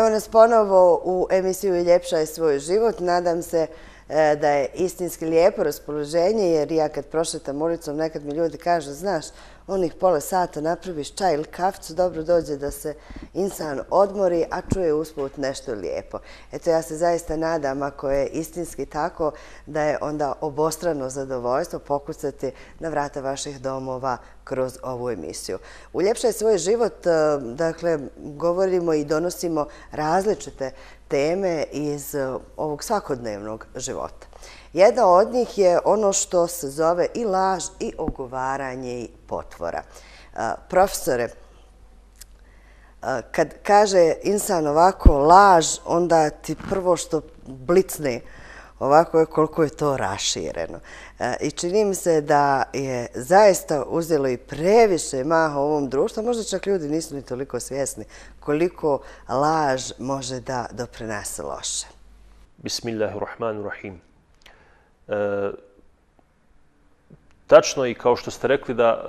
Evo nas ponovo u emisiju Ljepša je svoj život. Nadam se e, da je istinski lijepo raspoloženje, jer ja kad prošetam ulicom, nekad mi ljudi kažu, znaš, onih pola sata napraviš čaj ili kafcu, dobro dođe da se insan odmori, a čuje usput nešto lijepo. Eto, ja se zaista nadam, ako je istinski tako, da je onda obostrano zadovoljstvo pokucati na vrata vaših domova kroz ovu emisiju. Uljepšaj svoj život, e, dakle, govorimo i donosimo različite teme iz e, ovog svakodnevnog života. Jedna od njih je ono što se zove i laž i ogovaranje i potvora. E, profesore, e, kad kaže insan ovako laž, onda ti prvo što blicne ovako je koliko je to rašireno. E, I čini mi se da je zaista uzelo i previše maha u ovom društvu, možda čak ljudi nisu ni toliko svjesni koliko laž može da doprenese loše. Bismillahirrahmanirrahim. E, tačno i kao što ste rekli da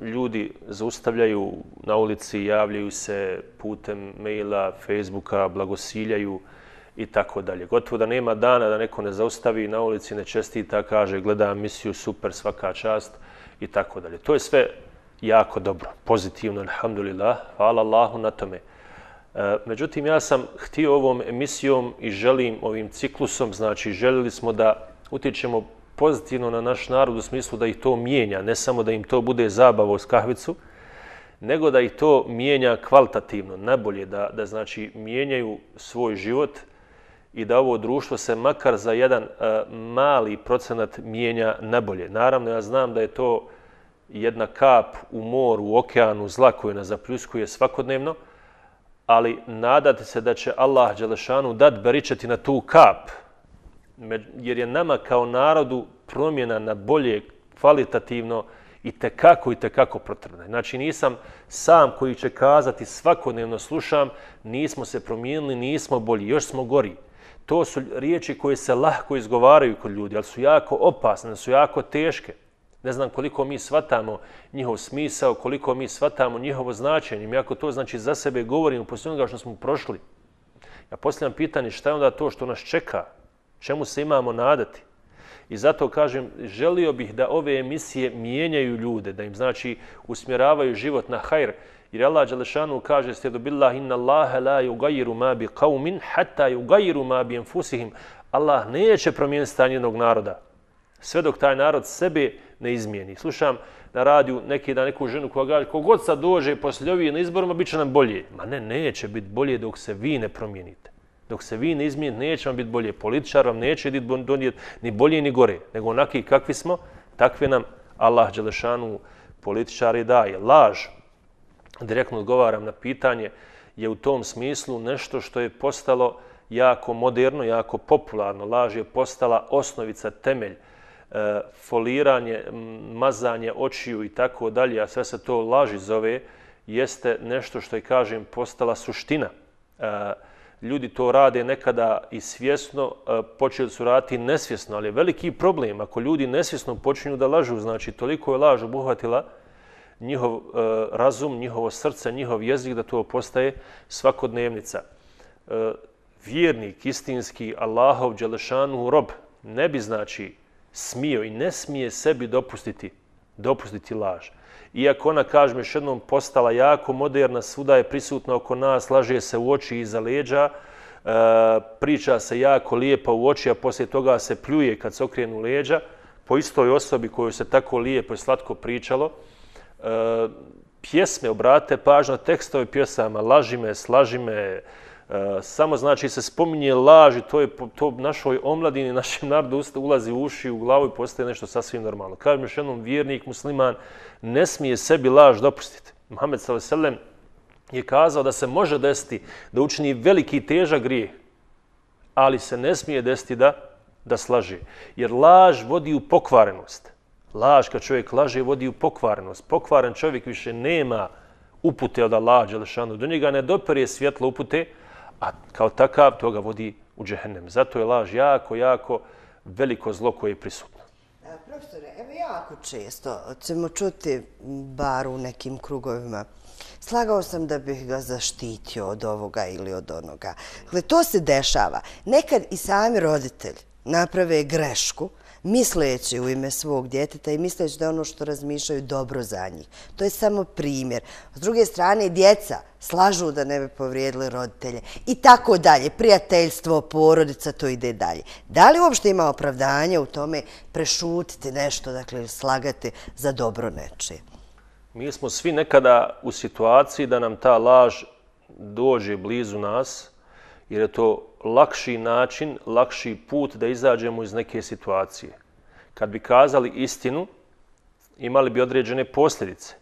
e, ljudi zaustavljaju na ulici, javljaju se putem maila, Facebooka, blagosiljaju i tako dalje. Gotovo da nema dana da neko ne zaustavi na ulici, ne čestita, kaže gleda misiju, super, svaka čast i tako dalje. To je sve jako dobro, pozitivno, alhamdulillah, hvala Allahu na tome. E, međutim, ja sam htio ovom emisijom i želim ovim ciklusom, znači želili smo da utječemo pozitivno na naš narod u smislu da ih to mijenja, ne samo da im to bude zabava s kahvicu, nego da ih to mijenja kvalitativno, najbolje, da, da znači mijenjaju svoj život i da ovo društvo se makar za jedan uh, mali procenat mijenja najbolje. Naravno, ja znam da je to jedna kap u moru, u okeanu, zla koju nas zapljuskuje svakodnevno, ali nadate se da će Allah Đelešanu dat beričeti na tu kap, jer je nama kao narodu promjena na bolje kvalitativno i te kako i te kako potrebna. Znači nisam sam koji će kazati svakodnevno slušam, nismo se promijenili, nismo bolji, još smo gori. To su riječi koje se lahko izgovaraju kod ljudi, ali su jako opasne, su jako teške. Ne znam koliko mi svatamo njihov smisao, koliko mi svatamo njihovo značenje. Mi ako to znači za sebe govorimo poslije onoga što smo prošli. Ja postavljam pitanje šta je onda to što nas čeka, čemu se imamo nadati. I zato kažem, želio bih da ove emisije mijenjaju ljude, da im znači usmjeravaju život na hajr. Jer Allah Đalešanu kaže, stedu billah inna Allahe la yugayiru ma bi qawmin hatta yugayiru ma bi enfusihim. Allah neće promijeniti stanje jednog naroda. Sve dok taj narod sebe ne izmijeni. Slušam na radiju neki da neku ženu koja kaže, kogod sad dođe poslije ovih na izborima, bit će nam bolje. Ma ne, neće biti bolje dok se vi ne promijenite dok se vi ne izmijenite, neće vam biti bolje. Političar vam neće donijeti ni bolje ni gore, nego onaki kakvi smo, takvi nam Allah Đelešanu političari daje. Laž, direktno odgovaram na pitanje, je u tom smislu nešto što je postalo jako moderno, jako popularno. Laž je postala osnovica, temelj, e, foliranje, mazanje očiju i tako dalje, a sve se to laži zove, jeste nešto što je, kažem, postala suština. E, ljudi to rade nekada i svjesno, e, počeli su raditi nesvjesno, ali je veliki problem ako ljudi nesvjesno počinju da lažu, znači toliko je laž obuhvatila njihov e, razum, njihovo srce, njihov jezik da to postaje svakodnevnica. E, vjernik, istinski, Allahov, Đelešanu, rob, ne bi znači smio i ne smije sebi dopustiti, dopustiti laž iako ona, kažem, još jednom postala jako moderna, svuda je prisutna oko nas, laže se u oči iza leđa, e, priča se jako lijepo u oči, a poslije toga se pljuje kad se okrenu leđa, po istoj osobi koju se tako lijepo i slatko pričalo. E, pjesme, obrate pažnju na tekstove pjesama, laži me, slaži me, E, samo znači se spominje laž i to je to našoj omladini, našem narodu ulazi u uši, u glavu i postaje nešto sasvim normalno. Kažem još jednom, vjernik, musliman, ne smije sebi laž dopustiti. Mohamed s.a.v. je kazao da se može desiti da učini veliki težak grijeh, ali se ne smije desiti da, da slaže. Jer laž vodi u pokvarenost. Laž kad čovjek laže vodi u pokvarenost. Pokvaren čovjek više nema upute od Allah, do njega ne doperje svjetlo upute, a kao takav to ga vodi u džehennem. Zato je laž jako, jako veliko zlo koje je prisutno. E, profesore, evo jako često ćemo čuti bar u nekim krugovima. Slagao sam da bih ga zaštitio od ovoga ili od onoga. Dakle, to se dešava. Nekad i sami roditelj naprave grešku, misleći u ime svog djeteta i misleći da je ono što razmišljaju dobro za njih. To je samo primjer. S druge strane, djeca slažu da ne bi povrijedili roditelje i tako dalje. Prijateljstvo, porodica, to ide dalje. Da li uopšte ima opravdanje u tome prešutiti nešto, dakle, slagati za dobro nečije? Mi smo svi nekada u situaciji da nam ta laž dođe blizu nas, jer je to lakši način, lakši put da izađemo iz neke situacije. Kad bi kazali istinu, imali bi određene posljedice.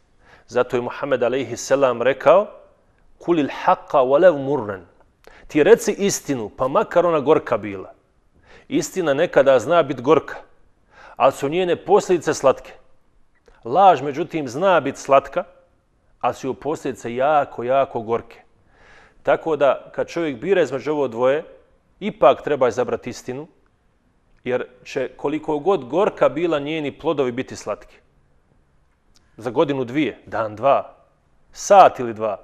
Zato je Muhammed a.s. rekao kulil haqqa walav murran. Ti reci istinu, pa makar ona gorka bila. Istina nekada zna biti gorka, ali su njene posljedice slatke. Laž, međutim, zna biti slatka, ali su joj posljedice jako, jako gorke. Tako da, kad čovjek bira između ovo dvoje, ipak treba izabrati istinu, jer će koliko god gorka bila njeni plodovi biti slatki. Za godinu dvije, dan dva, sat ili dva.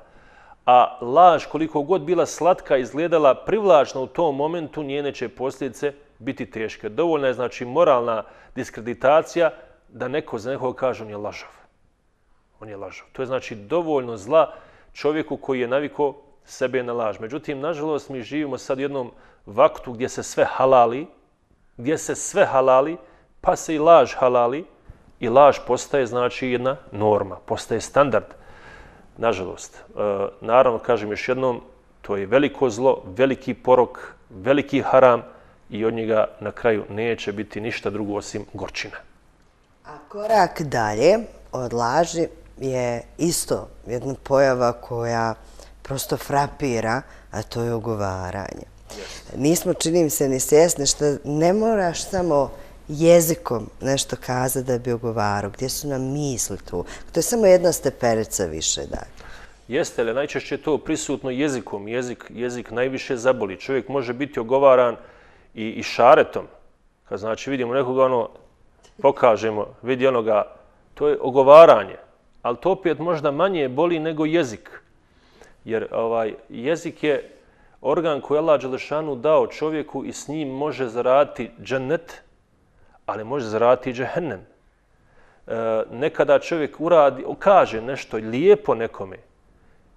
A laž koliko god bila slatka izgledala privlačno u tom momentu, njene će posljedice biti teške. Dovoljna je znači moralna diskreditacija da neko za nekog kaže on je lažav. On je lažav. To je znači dovoljno zla čovjeku koji je naviko sebe na laž. Međutim, nažalost, mi živimo sad u jednom vaktu gdje se sve halali, gdje se sve halali, pa se i laž halali i laž postaje znači jedna norma, postaje standard. Nažalost, e, naravno, kažem još jednom, to je veliko zlo, veliki porok, veliki haram i od njega na kraju neće biti ništa drugo osim gorčina. A korak dalje od laži je isto jedna pojava koja prosto frapira, a to je ogovaranje. Nismo, činim se, ni svjesni što ne moraš samo jezikom nešto kaza da bi ogovarao. Gdje su nam misli tu? To je samo jedna steperica više dalje. Jeste, ali najčešće to prisutno jezikom. Jezik, jezik najviše zaboli. Čovjek može biti ogovaran i, i šaretom. Kad znači vidimo nekoga, ono, pokažemo, vidi onoga, to je ogovaranje. Ali to opet možda manje boli nego jezik. Jer ovaj jezik je organ koji Allah Đelešanu dao čovjeku i s njim može zaraditi džennet, ali može zaraditi i džehennem. E, nekada čovjek uradi, kaže nešto lijepo nekome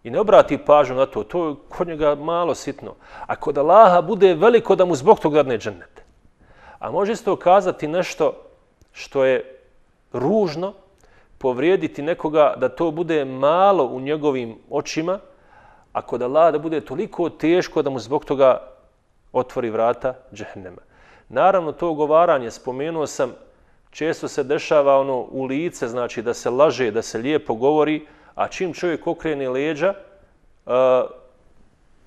i ne obrati pažnju na to, to je kod njega malo sitno. A kod Allaha bude veliko da mu zbog toga dadne džennet. A može isto kazati nešto što je ružno, povrijediti nekoga da to bude malo u njegovim očima, a kod Allah da bude toliko teško da mu zbog toga otvori vrata džehennema. Naravno, to ogovaranje, spomenuo sam, često se dešava ono u lice, znači da se laže, da se lijepo govori, a čim čovjek okrene leđa, uh,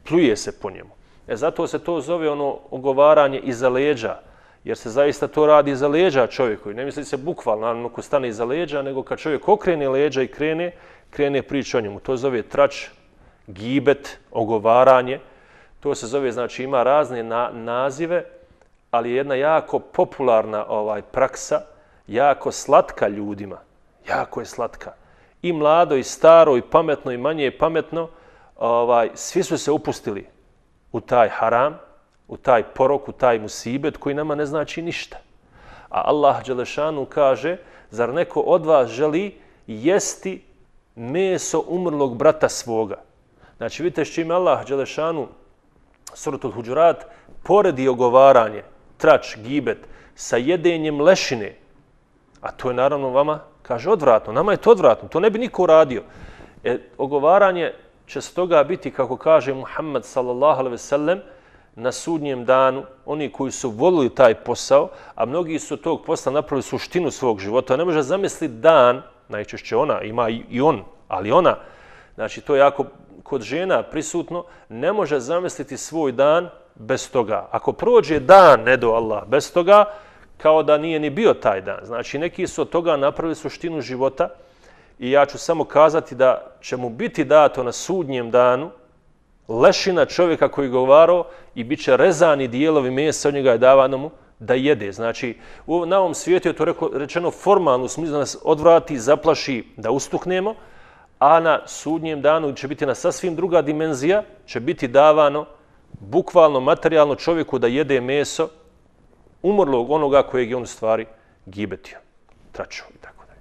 pluje se po njemu. E zato se to zove ono ogovaranje iza leđa, jer se zaista to radi iza leđa čovjeku. I ne misli se bukvalno, naravno, ko stane iza leđa, nego kad čovjek okrene leđa i krene, krene priča o njemu. To zove trač gibet, ogovaranje. To se zove, znači ima razne na, nazive, ali je jedna jako popularna ovaj praksa, jako slatka ljudima. Jako je slatka. I mlado, i staro, i pametno, i manje pametno, ovaj, svi su se upustili u taj haram, u taj porok, u taj musibet koji nama ne znači ništa. A Allah Đelešanu kaže, zar neko od vas želi jesti meso umrlog brata svoga? Znači, vidite s čim Allah, Đelešanu, suratul Huđurat, poredi ogovaranje, trač, gibet, sa jedenjem lešine, a to je naravno vama, kaže, odvratno, nama je to odvratno, to ne bi niko uradio. E, ogovaranje će s toga biti, kako kaže Muhammed sallallahu alaihi sellem, na sudnjem danu, oni koji su volili taj posao, a mnogi su tog posla napravili suštinu svog života, ne može zamisliti dan, najčešće ona, ima i on, ali ona, znači to je jako kod žena prisutno, ne može zamisliti svoj dan bez toga. Ako prođe dan, ne do Allah, bez toga, kao da nije ni bio taj dan. Znači, neki su od toga napravili suštinu života i ja ću samo kazati da će mu biti dato na sudnjem danu lešina čovjeka koji govarao i bit će rezani dijelovi mesa od njega je davano mu da jede. Znači, na ovom svijetu je to reko, rečeno formalno, smislu da nas odvrati, zaplaši, da ustuknemo, a na sudnjem danu će biti na sasvim druga dimenzija, će biti davano bukvalno, materijalno čovjeku da jede meso umrlog onoga kojeg je on stvari gibetio, tračio i tako dalje.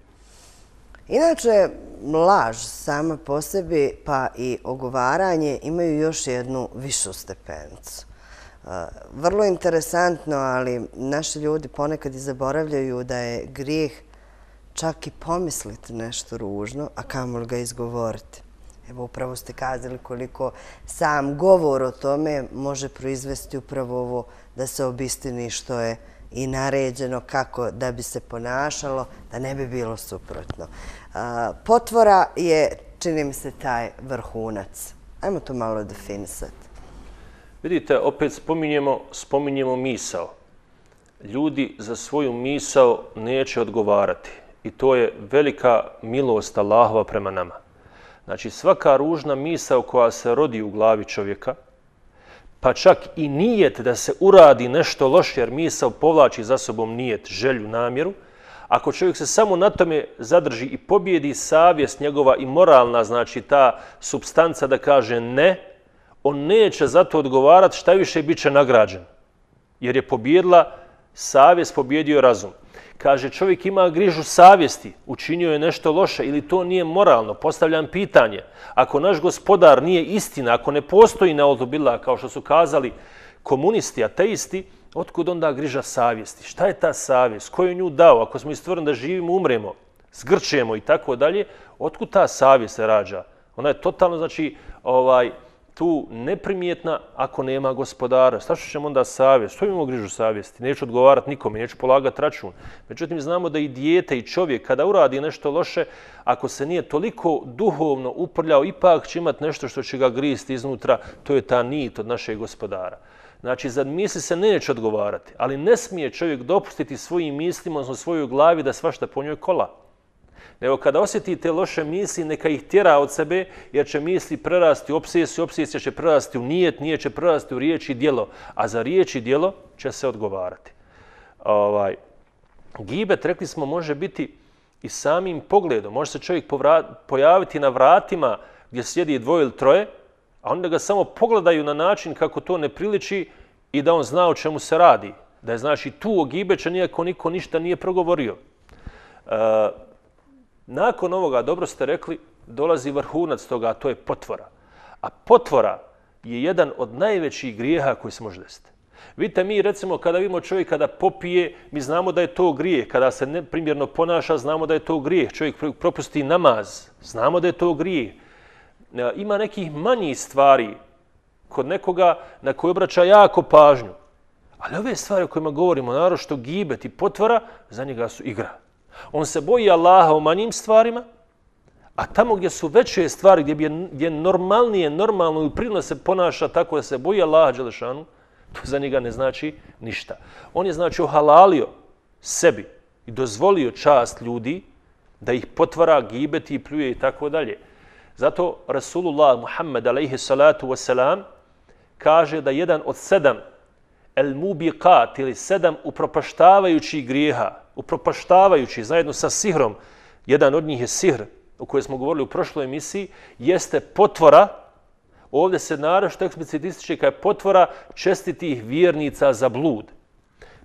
Inače, laž sama po sebi pa i ogovaranje imaju još jednu višu stepencu. E, vrlo interesantno, ali naši ljudi ponekad i zaboravljaju da je grijeh čak i pomisliti nešto ružno, a kamo li ga izgovoriti. Evo, upravo ste kazali koliko sam govor o tome može proizvesti upravo ovo da se obistini što je i naređeno kako da bi se ponašalo, da ne bi bilo suprotno. Potvora je, čini mi se, taj vrhunac. Ajmo to malo definisati. Vidite, opet spominjemo, spominjemo misao. Ljudi za svoju misao neće odgovarati. I to je velika milost Allahova prema nama. Znači, svaka ružna misao koja se rodi u glavi čovjeka, pa čak i nijet da se uradi nešto loše, jer misao povlači za sobom nijet, želju, namjeru, ako čovjek se samo na tome zadrži i pobjedi savjest njegova i moralna, znači ta substanca da kaže ne, on neće za to odgovarati šta više bit će nagrađen. Jer je pobjedila savjest, pobjedio razum. Kaže, čovjek ima grižu savjesti, učinio je nešto loše ili to nije moralno. Postavljam pitanje. Ako naš gospodar nije istina, ako ne postoji na kao što su kazali komunisti, ateisti, otkud onda griža savjesti? Šta je ta savjest? Ko je nju dao? Ako smo istvoreni da živimo, umremo, zgrčemo i tako dalje, otkud ta savjest se rađa? Ona je totalno, znači, ovaj, tu neprimjetna ako nema gospodara. Stašto ćemo onda savjest? Što imamo grižu savjesti? Neću odgovarati nikome, neću polagati račun. Međutim, znamo da i dijete i čovjek kada uradi nešto loše, ako se nije toliko duhovno uprljao, ipak će imati nešto što će ga gristi iznutra, to je ta nit od našeg gospodara. Znači, za misli se neće odgovarati, ali ne smije čovjek dopustiti svojim mislima, odnosno svojoj glavi da svašta po njoj kola nego kada osjetite loše misli, neka ih tjera od sebe, jer će misli prerasti u obsesiju, obsesija će prerasti u nijet, nije će prerasti u riječ i dijelo, a za riječ i dijelo će se odgovarati. Ovaj, gibet, rekli smo, može biti i samim pogledom. Može se čovjek pojaviti na vratima gdje sjedi dvoje ili troje, a onda ga samo pogledaju na način kako to ne priliči i da on zna o čemu se radi. Da je znači tu o gibeća nijako niko ništa nije progovorio. Uh, Nakon ovoga, dobro ste rekli, dolazi vrhunac toga, a to je potvora. A potvora je jedan od najvećih grijeha koji se može desiti. Vidite, mi recimo kada vidimo čovjek kada popije, mi znamo da je to grijeh. Kada se neprimjerno ponaša, znamo da je to grijeh. Čovjek propusti namaz, znamo da je to grijeh. E, ima nekih manjih stvari kod nekoga na koje obraća jako pažnju. Ali ove stvari o kojima govorimo, naravno što gibet i potvora, za njega su igra. On se boji Allaha u manjim stvarima, a tamo gdje su veće stvari, gdje, je, gdje normalnije, normalno i prirodno se ponaša tako da se boji Allaha Đelešanu, to za njega ne znači ništa. On je znači ohalalio sebi i dozvolio čast ljudi da ih potvara, gibeti pljuje i tako dalje. Zato Rasulullah Muhammed alaihi salatu wasalam kaže da jedan od sedam el mubiqat ili sedam upropaštavajućih grijeha upropaštavajući zajedno sa sihrom, jedan od njih je sihr, o kojoj smo govorili u prošloj emisiji, jeste potvora, ovdje se naravno eksplicitističe kao potvora čestitih vjernica za blud.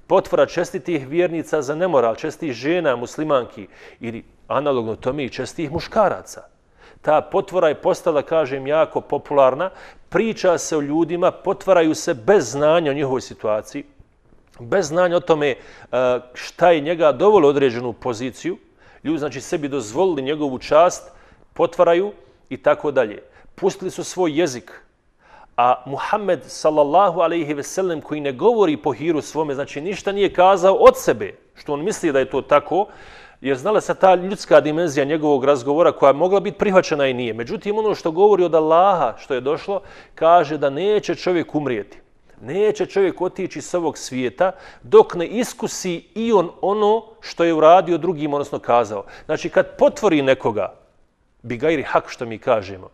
Potvora čestitih vjernica za nemoral, čestitih žena, muslimanki ili analogno tome i čestitih muškaraca. Ta potvora je postala, kažem, jako popularna. Priča se o ljudima, potvaraju se bez znanja o njihovoj situaciji, bez znanja o tome e, šta je njega dovoljno određenu poziciju, ljudi znači sebi dozvolili njegovu čast, potvaraju i tako dalje. Pustili su svoj jezik, a Muhammed sallallahu alaihi ve sellem koji ne govori po hiru svome, znači ništa nije kazao od sebe, što on misli da je to tako, jer znala se ta ljudska dimenzija njegovog razgovora koja je mogla biti prihvaćena i nije. Međutim, ono što govori od Allaha, što je došlo, kaže da neće čovjek umrijeti neće čovjek otići s ovog svijeta dok ne iskusi i on ono što je uradio drugim, odnosno kazao. Znači, kad potvori nekoga, bi gajri hak što mi kažemo,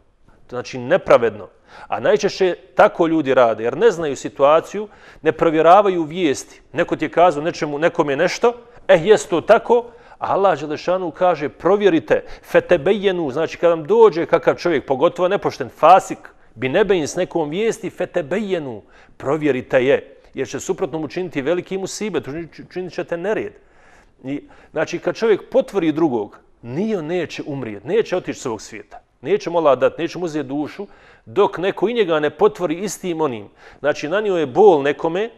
znači nepravedno. A najčešće tako ljudi rade, jer ne znaju situaciju, ne provjeravaju vijesti. Neko ti je kazao nečemu, nekom je nešto, eh, jest to tako, Allah Želešanu kaže, provjerite, fetebejenu, znači kad vam dođe kakav čovjek, pogotovo nepošten fasik, bi nebein s nekom vijesti, fetebejenu, provjerite je, jer će suprotno učiniti veliki musibet, učinit ćete nered. I, znači, kad čovjek potvori drugog, nije on neće umrijeti, neće otići s ovog svijeta. Neće mu Allah dati, neće mu uzeti dušu, dok neko i njega ne potvori istim onim. Znači, na je bol nekome,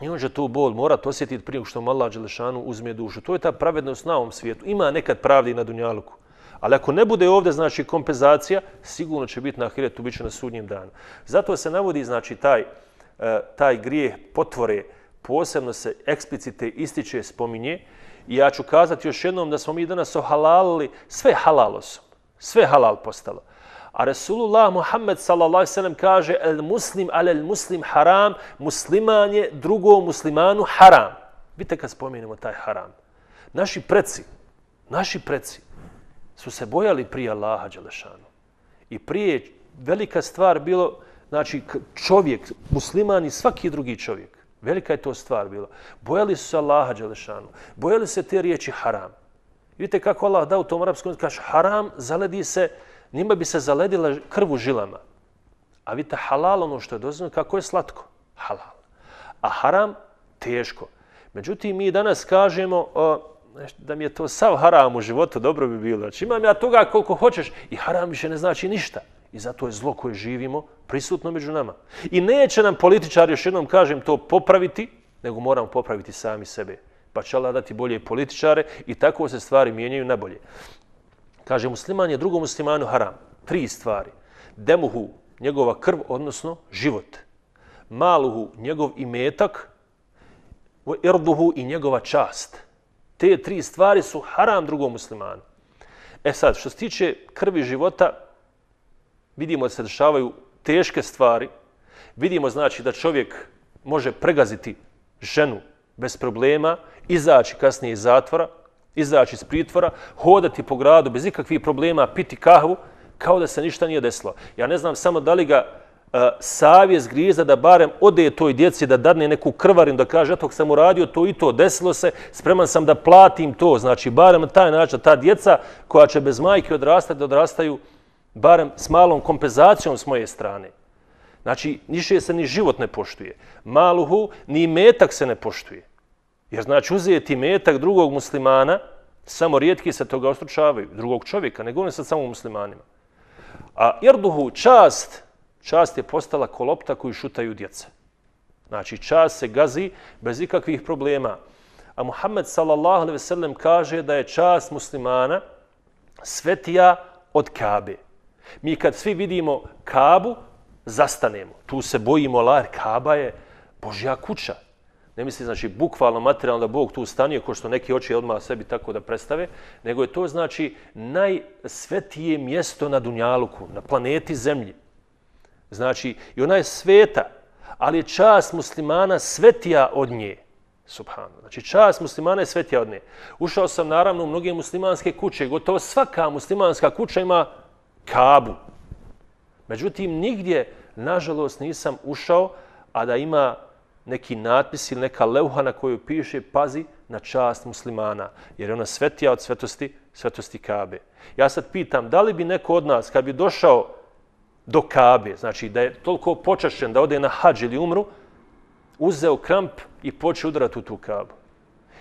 i on će tu bol morat osjetiti prije što mu Allah Đelešanu uzme dušu. To je ta pravednost na ovom svijetu. Ima nekad pravdi na Dunjaluku. Ali ako ne bude ovdje, znači, kompenzacija, sigurno će biti na Ahiretu, bit će na sudnjem danu. Zato se navodi, znači, taj, e, taj grijeh potvore, posebno se eksplicite ističe, spominje, I ja ću kazati još jednom da smo mi danas ohalalili, sve halalo su, sve halal postalo. A Resulullah Muhammed sallallahu sallam kaže el muslim ale el muslim haram, musliman je drugom muslimanu haram. Vidite kad spomenemo taj haram. Naši preci, naši preci su se bojali prije Allaha Đelešanu. I prije velika stvar bilo, znači čovjek, musliman i svaki drugi čovjek. Velika je to stvar bila. Bojali su se Allaha Đelešanu. Bojali se te riječi haram. Vidite kako Allah da u tom arapskom kaže haram zaledi se, njima bi se zaledila krv u žilama. A vidite halal ono što je dozvoljeno, kako je slatko. Halal. A haram teško. Međutim, mi danas kažemo o, da mi je to sav haram u životu, dobro bi bilo. Znači imam ja toga koliko hoćeš i haram više ne znači ništa. I zato je zlo koje živimo prisutno među nama. I neće nam političar, još jednom kažem, to popraviti, nego moramo popraviti sami sebe. Pa će Allah dati bolje političare i tako se stvari mijenjaju na bolje. Kaže, musliman je drugom muslimanu haram. Tri stvari. Demuhu, njegova krv, odnosno život. Maluhu, njegov imetak. Irduhu i njegova čast. Te tri stvari su haram drugom muslimanu. E sad, što se tiče krvi života, vidimo da se dešavaju teške stvari, vidimo znači da čovjek može pregaziti ženu bez problema, izaći kasnije iz zatvora, izaći iz pritvora, hodati po gradu bez ikakvih problema, piti kahvu, kao da se ništa nije desilo. Ja ne znam samo da li ga uh, savjez griza da barem ode toj djeci da dadne neku krvarinu, da kaže, eto, sam uradio to i to, desilo se, spreman sam da platim to. Znači, barem taj način, ta djeca koja će bez majke odrastati, da odrastaju barem s malom kompenzacijom s moje strane. Znači, niše se ni život ne poštuje. Maluhu, ni metak se ne poštuje. Jer znači, uzeti metak drugog muslimana, samo rijetki se toga ostručavaju, drugog čovjeka, ne govorim sad samo muslimanima. A irduhu, čast, čast je postala kolopta koju šutaju djeca. Znači, čast se gazi bez ikakvih problema. A Muhammed sallallahu alaihi ve sellem kaže da je čast muslimana svetija od Kabe. Mi kad svi vidimo Kabu, zastanemo. Tu se bojimo, Allah, Kaba je Božja kuća. Ne misli, znači, bukvalno, materijalno da Bog tu stanio, ko što neki oči odmah sebi tako da predstave, nego je to, znači, najsvetije mjesto na Dunjaluku, na planeti Zemlji. Znači, i ona je sveta, ali je čast muslimana svetija od nje. Subhano. Znači, čast muslimana je svetija od nje. Ušao sam, naravno, u mnoge muslimanske kuće. Gotovo svaka muslimanska kuća ima Kabu. Međutim, nigdje, nažalost, nisam ušao, a da ima neki natpis ili neka leuha na koju piše pazi na čast muslimana, jer je ona svetija od svetosti, svetosti Kabe. Ja sad pitam, da li bi neko od nas, kad bi došao do Kabe, znači da je toliko počašćen da ode na hađ ili umru, uzeo kramp i počeo udarati u tu Kabu?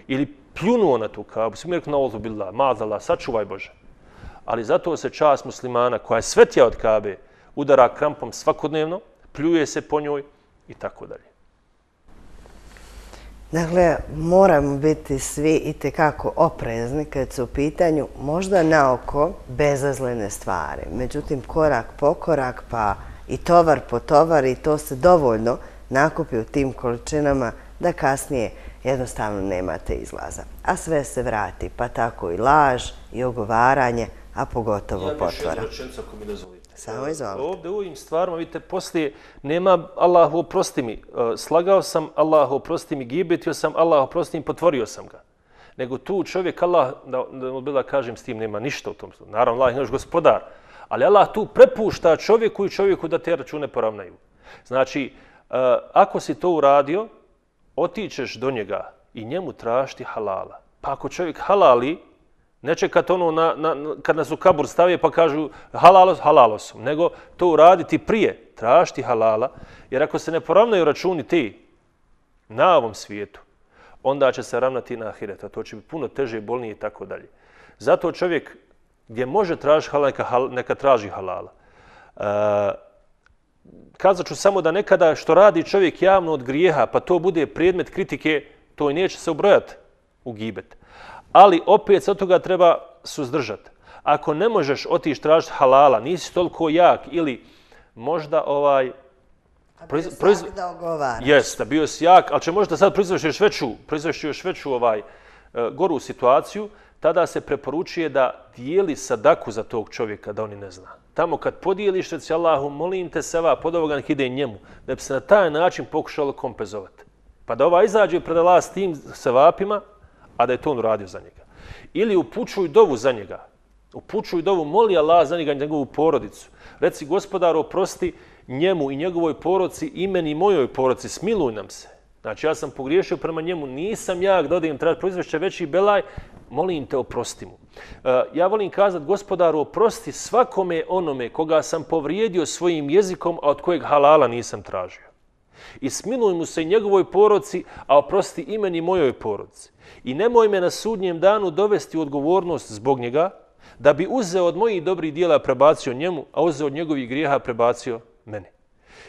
Ili pljunuo na tu Kabu? Svi mi rekli na ozu billah, mazala, sačuvaj Bože ali zato se čast muslimana koja je svetija od Kabe udara krampom svakodnevno, pljuje se po njoj i tako dalje. Dakle, moramo biti svi i tekako oprezni kad su u pitanju možda na oko bezazlene stvari. Međutim, korak po korak, pa i tovar po tovar i to se dovoljno nakupi u tim količinama da kasnije jednostavno nemate izlaza. A sve se vrati, pa tako i laž i ogovaranje, a pogotovo potvora. Ja bih još ako mi dozvolite. Samo izvolite. Ovdje u ovim stvarima, vidite, poslije nema Allahu oprosti mi. E, slagao sam Allahu oprosti mi, gibetio sam Allahu oprosti mi, potvorio sam ga. Nego tu čovjek Allah, da, da mu bila kažem s tim, nema ništa u tom. Naravno, Allah je naš gospodar. Ali Allah tu prepušta čovjeku i čovjeku da te račune poravnaju. Znači, uh, ako si to uradio, otičeš do njega i njemu tražiti halala. Pa ako čovjek halali, ne čekat ono na, na, kad nas u kabur stavije pa kažu halalos, halalos, nego to uraditi prije, tražiti halala, jer ako se ne poravnaju računi ti na ovom svijetu, onda će se ravnati na ahireta. a to će biti puno teže i bolnije i tako dalje. Zato čovjek gdje može tražiti halala, neka, neka traži halala. E, kazat ću samo da nekada što radi čovjek javno od grijeha, pa to bude predmet kritike, to i neće se obrojati u gibet. Ali opet se od toga treba suzdržati. Ako ne možeš otići tražiti halala, nisi toliko jak ili možda ovaj... Proiz... da ogovaraš. Jeste, bio si jak, ali će možda sad proizveš još veću, proizveš još veću ovaj, uh, goru situaciju, tada se preporučuje da dijeli sadaku za tog čovjeka da oni ne zna. Tamo kad podijeliš, reci Allahu, molim te se pod ovoga ide njemu, da bi se na taj način pokušalo kompenzovati. Pa da ova izađe pred Allah s tim sevapima, a da je to on uradio za njega. Ili upučuj dovu za njega. Upučuj dovu, moli Allah za njega i njegovu porodicu. Reci, gospodar, oprosti njemu i njegovoj poroci, imeni mojoj poroci, smiluj nam se. Znači, ja sam pogriješio prema njemu, nisam ja da odijem, trebati proizvešće veći belaj, molim te, oprosti mu. E, ja volim kazati, gospodaru, oprosti svakome onome koga sam povrijedio svojim jezikom, a od kojeg halala nisam tražio. I smiluj mu se njegovoj poroci, a oprosti imeni mojoj poroci. I nemoj me na sudnjem danu dovesti u odgovornost zbog njega, da bi uzeo od mojih dobrih dijela prebacio njemu, a uzeo od njegovih grijeha prebacio mene.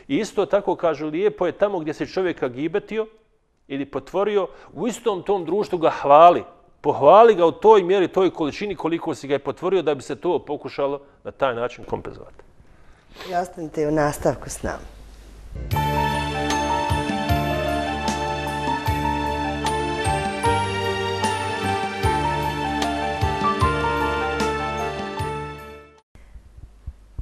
I isto tako kažu, lijepo je tamo gdje se čovjeka gibetio ili potvorio, u istom tom društvu ga hvali. Pohvali ga u toj mjeri, toj količini koliko si ga je potvorio da bi se to pokušalo na taj način kompenzovati. I ostanite u nastavku s nama.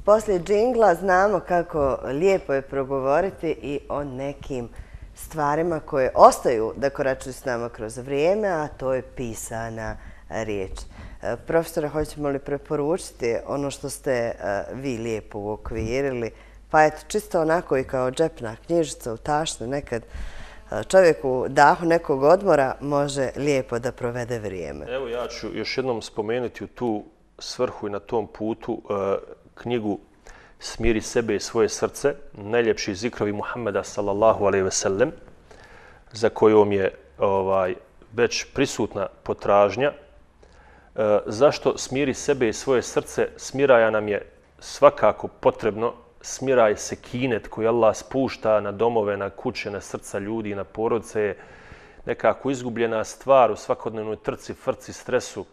Poslije džingla znamo kako lijepo je progovoriti i o nekim stvarima koje ostaju da koračuju s nama kroz vrijeme, a to je pisana riječ. E, profesore, profesora, hoćemo li preporučiti ono što ste e, vi lijepo uokvirili? Pa eto, čisto onako i kao džepna knjižica u tašnu, nekad e, čovjek u dahu nekog odmora može lijepo da provede vrijeme. Evo ja ću još jednom spomenuti u tu svrhu i na tom putu knjigu Smiri sebe i svoje srce, najljepši zikrovi Muhammeda sallallahu alaihi ve sellem, za kojom je ovaj već prisutna potražnja. E, zašto smiri sebe i svoje srce? Smiraja nam je svakako potrebno. Smiraj se kinet koji Allah spušta na domove, na kuće, na srca ljudi, na porodce je nekako izgubljena stvar u svakodnevnoj trci, frci, stresu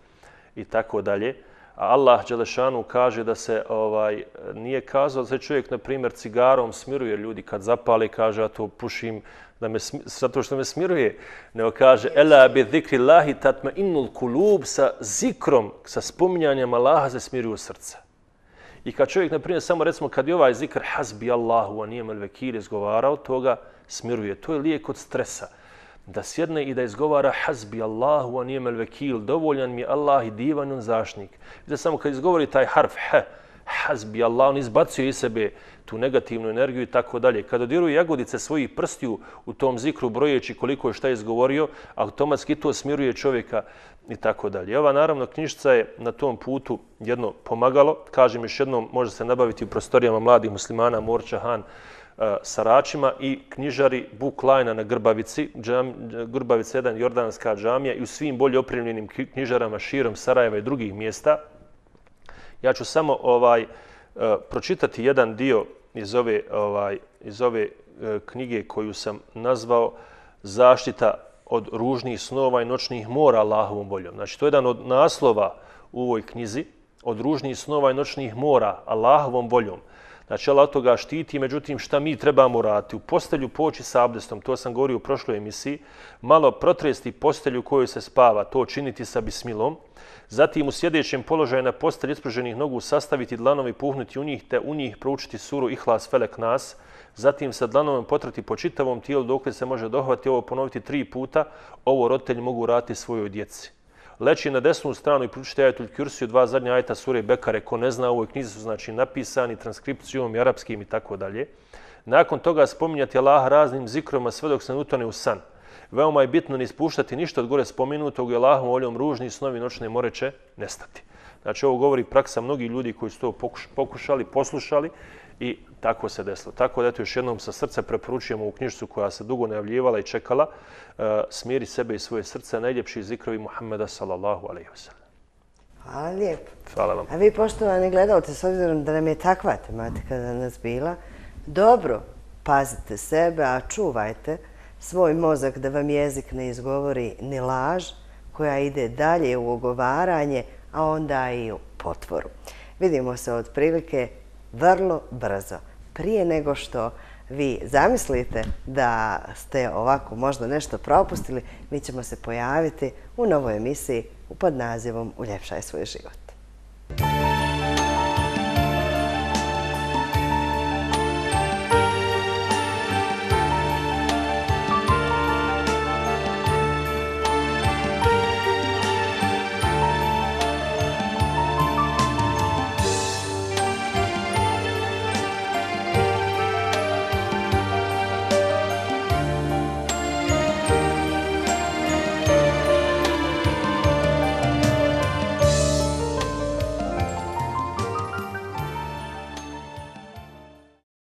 i tako dalje. Allah Đelešanu kaže da se ovaj nije kazao da se čovjek, na primjer, cigarom smiruje ljudi kad zapali, kaže, a to pušim da me, zato što me smiruje. Nego kaže, ela bi zikri lahi tatma innul kulub sa zikrom, sa spominjanjem Allaha se smiruju srca. I kad čovjek, na primjer, samo recimo kad je ovaj zikr hasbi Allahu, a nije melvekir izgovarao, toga smiruje. To je lijek od stresa da sjedne i da izgovara hasbi Allahu wa ni'mal vekil, dovoljan mi Allah i divan on zaštnik. Da samo kad izgovori taj harf ha, hasbi Allah, on izbacuje iz sebe tu negativnu energiju i tako dalje. Kad odiruje jagodice svojih prstiju u tom zikru brojeći koliko je šta izgovorio, automatski to smiruje čovjeka i tako dalje. Ova naravno knjižica je na tom putu jedno pomagalo. Kažem još jednom, može se nabaviti u prostorijama mladih muslimana Morča Han, E, saračima i knjižari Buklajna na Grbavici, džam, Grbavica 1, Jordanska džamija i u svim bolje opremljenim knjižarama širom Sarajeva i drugih mjesta. Ja ću samo ovaj e, pročitati jedan dio iz ove, ovaj, iz ove e, knjige koju sam nazvao Zaštita od ružnih snova i noćnih mora Allahovom voljom. Znači, to je jedan od naslova u ovoj knjizi, od ružnih snova i noćnih mora Allahovom voljom. Znači, Allah toga štiti, međutim, šta mi trebamo raditi? U postelju poći sa abdestom, to sam govorio u prošloj emisiji, malo protresti postelju koju se spava, to činiti sa bismilom, zatim u sjedećem položaju na postelju ispruženih nogu sastaviti dlanovi, puhnuti u njih, te u njih proučiti suru Ihlas Felek Nas, zatim sa dlanovim potrati po čitavom tijelu dok se može dohvati ovo ponoviti tri puta, ovo roditelji mogu raditi svojoj djeci leći na desnu stranu i pručite ajetul kursiju, dva zadnja ajta sure Bekare, ko ne zna, u ovoj knjizi su znači napisani transkripcijom i arapskim i tako dalje. Nakon toga spominjati Allah raznim zikroma sve dok se ne utone u san. Veoma je bitno ne ispuštati ništa od gore spomenutog i Allahom voljom ružni snovi noćne moreće nestati. Znači ovo govori praksa mnogih ljudi koji su to pokušali, poslušali i tako se desilo. Tako da eto još jednom sa srca preporučujemo u knjižcu koja se dugo najavljivala i čekala uh, smiri sebe i svoje srce najljepši zikrovi Muhammeda sallallahu alaihi wa sallam. Hvala lijepo. Hvala vam. A vi poštovani gledalci, s obzirom da nam je takva tematika da nas bila, dobro pazite sebe, a čuvajte svoj mozak da vam jezik ne izgovori ni laž koja ide dalje u ogovaranje, a onda i u potvoru. Vidimo se od prilike vrlo brzo. Prije nego što vi zamislite da ste ovako možda nešto propustili, mi ćemo se pojaviti u novoj emisiji pod nazivom Uljepšaj svoj život.